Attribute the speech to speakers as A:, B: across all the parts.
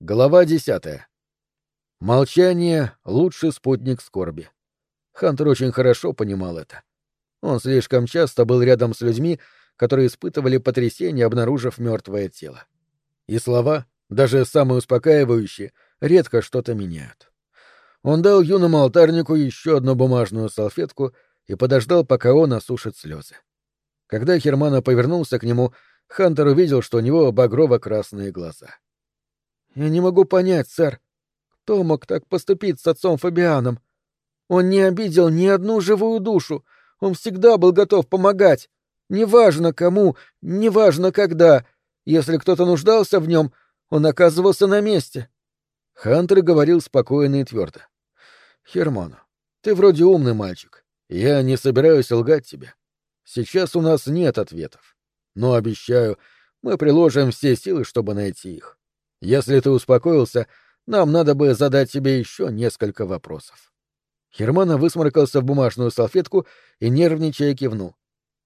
A: Глава десятая. Молчание — лучший спутник скорби. Хантер очень хорошо понимал это. Он слишком часто был рядом с людьми, которые испытывали потрясение, обнаружив мертвое тело. И слова, даже самые успокаивающие, редко что-то меняют. Он дал юному алтарнику еще одну бумажную салфетку и подождал, пока он осушит слезы. Когда Хермана повернулся к нему, Хантер увидел, что у него багрово-красные глаза. — я не могу понять, сэр, кто мог так поступить с отцом Фабианом? Он не обидел ни одну живую душу, он всегда был готов помогать. Неважно кому, неважно когда. Если кто-то нуждался в нем, он оказывался на месте. Хантер говорил спокойно и твердо. Херман, ты вроде умный мальчик. Я не собираюсь лгать тебе. Сейчас у нас нет ответов. Но обещаю, мы приложим все силы, чтобы найти их. Если ты успокоился, нам надо бы задать тебе еще несколько вопросов. Хермана высморкался в бумажную салфетку и нервничая кивнул.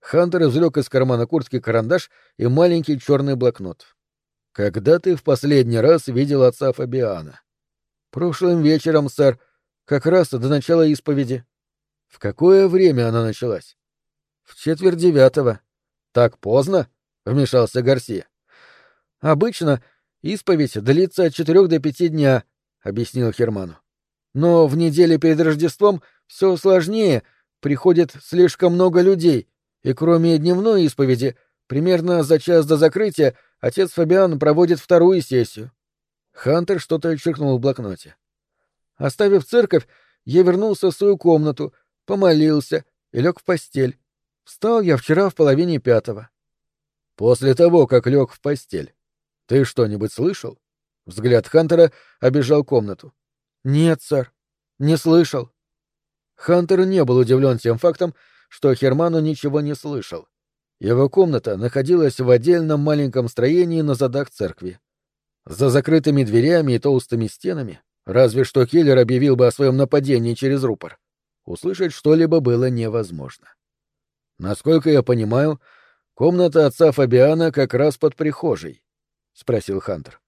A: Хантер извлек из кармана куртки карандаш и маленький черный блокнот. «Когда ты в последний раз видел отца Фабиана?» «Прошлым вечером, сэр, как раз до начала исповеди». «В какое время она началась?» «В четверть девятого». «Так поздно?» — вмешался Гарсия. «Обычно Исповедь длится от четырех до пяти дня, объяснил Херману. Но в неделе перед Рождеством все сложнее, приходит слишком много людей, и кроме дневной исповеди, примерно за час до закрытия отец Фабиан проводит вторую сессию. Хантер что-то черкнул в блокноте. Оставив церковь, я вернулся в свою комнату, помолился и лег в постель. Встал я вчера в половине пятого. После того, как лег в постель, ты что-нибудь слышал? Взгляд Хантера обежал комнату. Нет, сэр, не слышал. Хантер не был удивлен тем фактом, что Херману ничего не слышал. Его комната находилась в отдельном маленьком строении на задах церкви. За закрытыми дверями и толстыми стенами, разве что киллер объявил бы о своем нападении через рупор, услышать что-либо было невозможно. Насколько я понимаю, комната отца Фабиана как раз под прихожей. — спросил Хантер.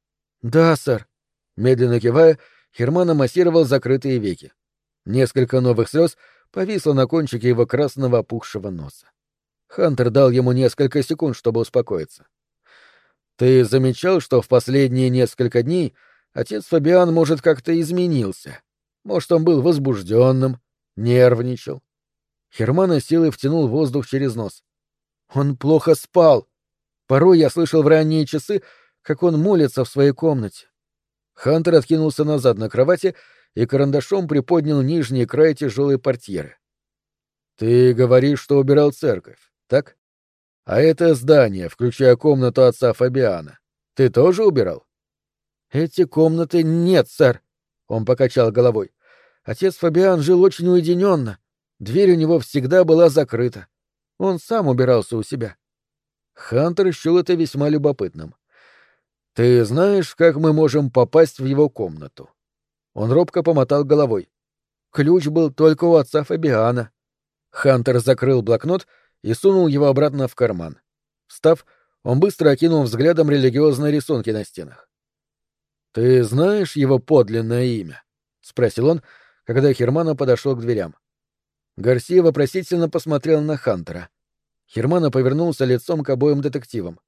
A: «Да, сэр». Медленно кивая, Хермана массировал закрытые веки. Несколько новых слез повисло на кончике его красного опухшего носа. Хантер дал ему несколько секунд, чтобы успокоиться. «Ты замечал, что в последние несколько дней отец Фабиан, может, как-то изменился? Может, он был возбужденным, нервничал?» Хермана силой втянул воздух через нос. «Он плохо спал. Порой я слышал в ранние часы, как он молится в своей комнате. Хантер откинулся назад на кровати и карандашом приподнял нижний край тяжелой портьеры. «Ты говоришь, что убирал церковь, так? А это здание, включая комнату отца Фабиана, ты тоже убирал?» «Эти комнаты нет, сэр», — он покачал головой. «Отец Фабиан жил очень уединенно. Дверь у него всегда была закрыта. Он сам убирался у себя». Хантер счел это весьма любопытным. «Ты знаешь, как мы можем попасть в его комнату?» Он робко помотал головой. Ключ был только у отца Фабиана. Хантер закрыл блокнот и сунул его обратно в карман. Встав, он быстро окинул взглядом религиозные рисунки на стенах. «Ты знаешь его подлинное имя?» — спросил он, когда Хермана подошел к дверям. Гарсия вопросительно посмотрел на Хантера. Хермана повернулся лицом к обоим детективам.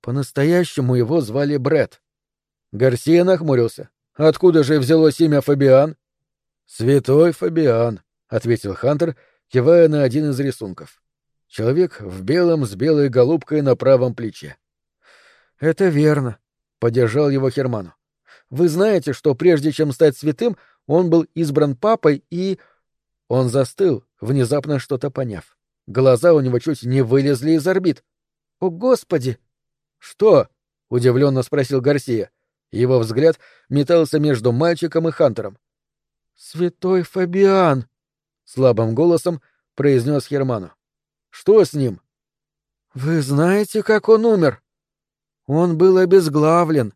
A: По-настоящему его звали Бред. Гарсия нахмурился. Откуда же взялось имя Фабиан? Святой Фабиан, ответил Хантер, кивая на один из рисунков. Человек в белом с белой голубкой на правом плече. Это верно, поддержал его Херману. Вы знаете, что прежде чем стать святым, он был избран папой и... Он застыл, внезапно что-то поняв. Глаза у него чуть не вылезли из орбит. «О, Господи!» «Что?» — удивленно спросил Гарсия. Его взгляд метался между мальчиком и Хантером. «Святой Фабиан!» — слабым голосом произнес Херману. «Что с ним?» «Вы знаете, как он умер?» «Он был обезглавлен.